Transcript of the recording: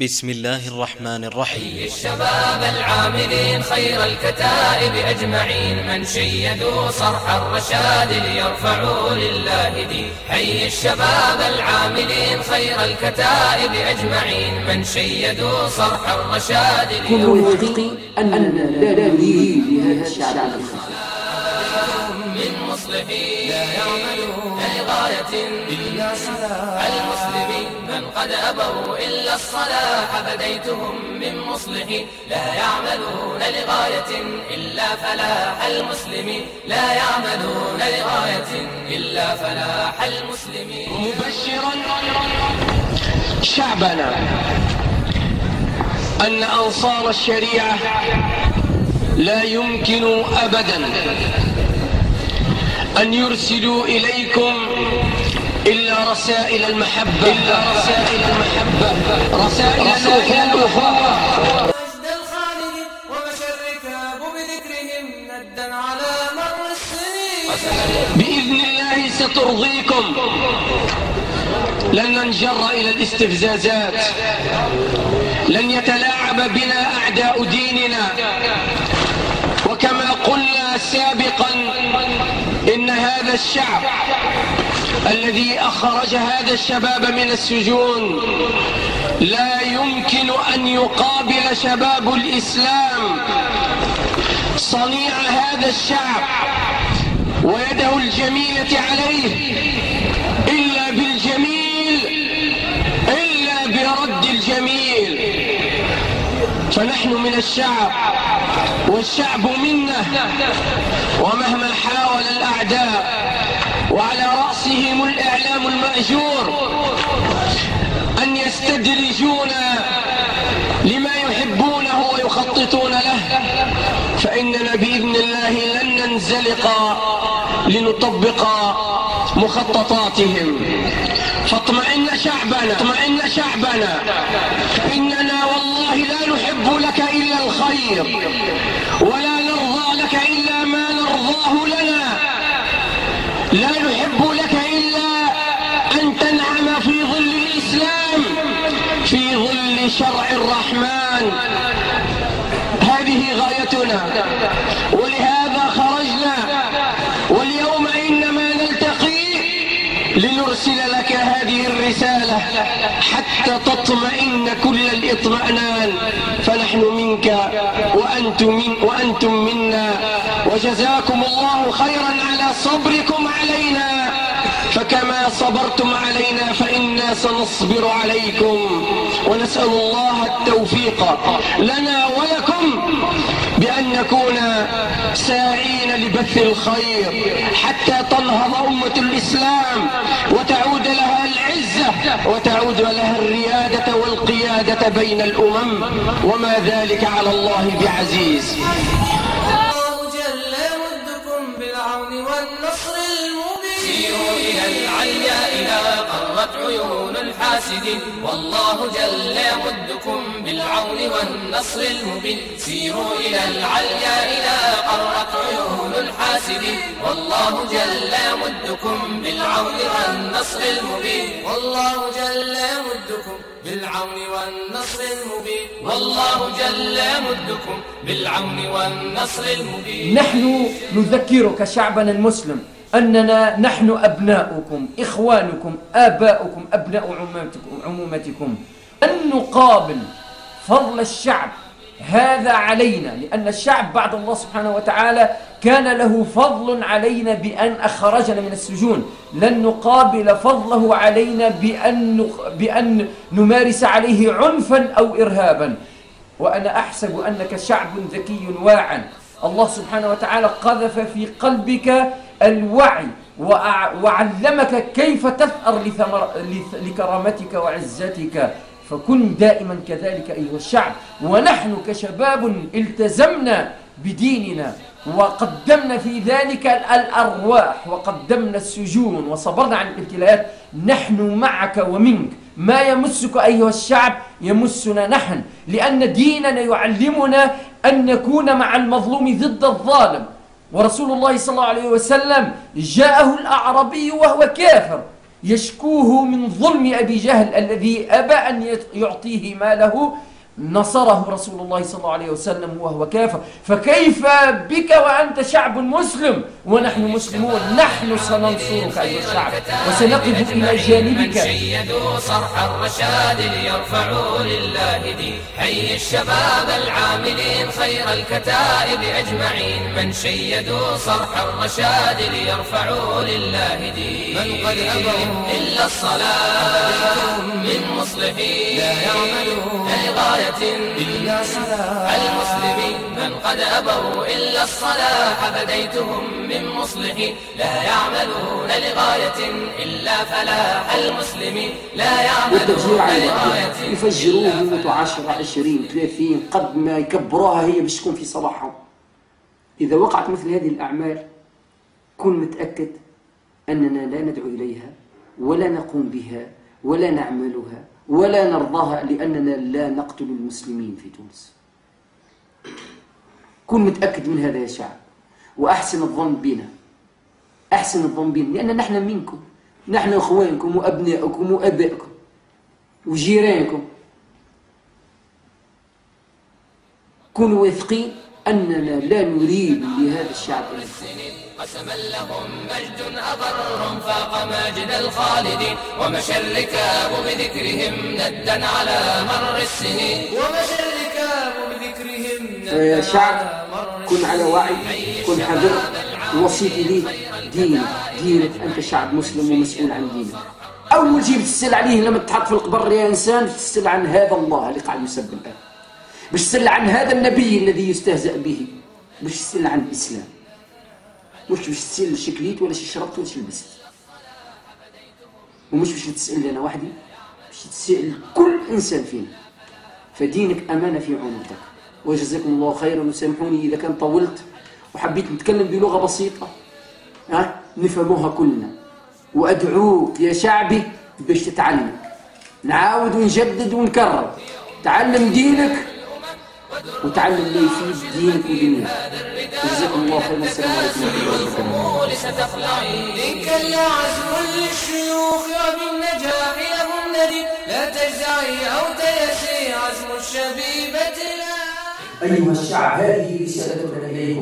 بسم الله الرحمن الرحيم. الشباب العاملين خير الكتائب أجمعين من شيدوا صرح الرشاد ليرفعوا لله دين. حي الشباب العاملين خير الكتائب أجمعين من شيدوا صرح الرشاد كل موافق أننا لا نريد لهذا الشعب من مصلحين لا يعملون لغاية إلا صلاح المسلمين من قد أبوا إلا الصلاح بديتهم من مصلحين لا يعملون لغاية إلا فلاح المسلمين لا يعملون لغاية إلا فلاح المسلمين مبشرا شعبنا أن أنصار الشريعة لا يمكن أبدا أن يرسلوا إليكم إلا رسائل المحبة. إلا رسائل المحبة. رسائل الأخوة مجد الخالد ومشى الركاب بذكرهم ندا على مر السنين. بإذن الله سترضيكم. لن ننجر إلى الاستفزازات. لن يتلاعب بنا أعداء ديننا. وكما سابقا إن هذا الشعب الذي أخرج هذا الشباب من السجون لا يمكن أن يقابل شباب الإسلام. صنيع هذا الشعب ويده الجميلة عليه إلا بالجميل إلا برد الجميل. فنحن من الشعب والشعب منا ومهما حاول الأعداء وعلى رأسهم الإعلام المأجور أن يستدرجونا لما يحبونه ويخططون له فإننا بإذن الله لن ننزلق لنطبق مخططاتهم. فاطمئن شعبنا اطمئن شعبنا. فإننا والله لا نحب لك إلا الخير ولا نرضى لك إلا ما نرضاه لنا. لا نحب لك إلا أن تنعم في ظل الإسلام في ظل شرع الرحمن. هذه غايتنا ولهذا الرسالة حتى تطمئن كل الإطمئنان. فنحن منك وأنتم, من وأنتم منا. وجزاكم الله خيرا على صبركم علينا. فكما صبرتم علينا فإنا سنصبر عليكم. ونسأل الله التوفيق لنا ولكم بأن نكون ساعين لبث الخير حتى تنهض أمة الإسلام العزة وتعود لها الريادة والقيادة بين الأمم وما ذلك على الله بعزيز. الله جل يمدكم بالعون والنصر المبين. سيروا إلى العليا إذا قرت عيون الحاسدين. والله جل يمدكم بالعون والنصر المبين. سيروا إلى العليا إذا قرت عيون الحاسدين والله جل يمدكم بالعون والنصر المبين. والله جل يمدكم بالعون والنصر المبين. والله جل يمدكم بالعون والنصر المبين. نحن نذكرك شعبنا المسلم أننا نحن أبناؤكم إخوانكم آباؤكم أبناء عمومتكم. أن نقابل فضل الشعب هذا علينا لأن الشعب بعد الله سبحانه وتعالى كان له فضل علينا بأن أخرجنا من السجون. لن نقابل فضله علينا بأن, بأن نمارس عليه عنفا أو إرهابا. وأنا أحسب أنك شعب ذكي واعٍ الله سبحانه وتعالى قذف في قلبك الوعي وعلمك كيف تثأر لكرامتك وعزتك. فكن دائما كذلك أيها الشعب. ونحن كشباب التزمنا بديننا وقدمنا في ذلك الأرواح وقدمنا السجون وصبرنا عن الابتلاءات. نحن معك ومنك. ما يمسك أيها الشعب يمسنا نحن لأن ديننا يعلمنا أن نكون مع المظلوم ضد الظالم. ورسول الله صلى الله عليه وسلم جاءه الأعربي وهو كافر. يشكوه من ظلم أبي جهل الذي أبى أن يعطيه ماله نصره رسول الله صلى الله عليه وسلم وهو كافر. فكيف بك وأنت شعب مسلم؟ ونحن مسلمون. نحن سننصرك أيها الشعب وسنقف إلى جانبك. شيدوا صرح الرشاد ليرفعوا لله دين. حي الشباب العاملين خير الكتائب أجمعين. من شيدوا صرح الرشاد ليرفعوا لله دين. من قد أبوا إلا الصلاة من مصلحين. إلا صلاح. المسلمين من قد أبوا إلا الصلاح. بديتهم من مصلحين لا يعملون لغاية إلا فلاح. المسلمين لا يعملون لغاية يفجروه يموتوا 10 20 30 قد ما يكبروها هي باش تكون في صلاحهم إذا وقعت مثل هذه الأعمال كن متأكد أننا لا ندعو إليها ولا نقوم بها ولا نعملها ولا نرضاها لأننا لا نقتل المسلمين في تونس. كن متأكد من هذا يا شعب وأحسن الظن بنا. أحسن الظن بنا لأن نحن منكم. نحن أخوانكم وأبنائكم وأبائكم وجيرانكم. كونوا واثقين أننا لا نريد لهذا الشعب. قسما لهم مجد أبر فاق ماجد الخالدين ومشى الركاب بذكرهم ندا على مر السنين. ومشى الركاب بذكرهم يا شعب كن على وعي كن حذر وصيتي ليك دينك. دينك أنت شعب مسلم ومسؤول عن دينك. أول شيء بتسأل عليه لما تحط في القبر يا إنسان بتسأل عن هذا الله اللي قاعد يسب الآن. باش تسأل عن هذا النبي الذي يستهزأ به. باش تسأل عن الإسلام. مش باش تسأل شكليت ولا شربت ولا لبست ومش باش تسأل أنا وحدي. باش تسأل كل إنسان فينا. فدينك أمانة في عنقك وجزاكم الله خيرا وسامحوني إذا كان طولت وحبيت نتكلم بلغة بسيطة. ها؟ نفهموها كلنا. وأدعوك يا شعبي باش تتعلم. نعاود ونجدد ونكرر. تعلم دينك وتعلم ما يفيد دينك ودنياك جزاكم الله خيرا. والسلام عليكم ورحمة الله وبركاته. كان عزم للشيوخ وبالنجاح لهم ندي لا تجزعي أو تيسي عزم الشبيبة. لا أيها الشعب هذه رسالتنا إليكم.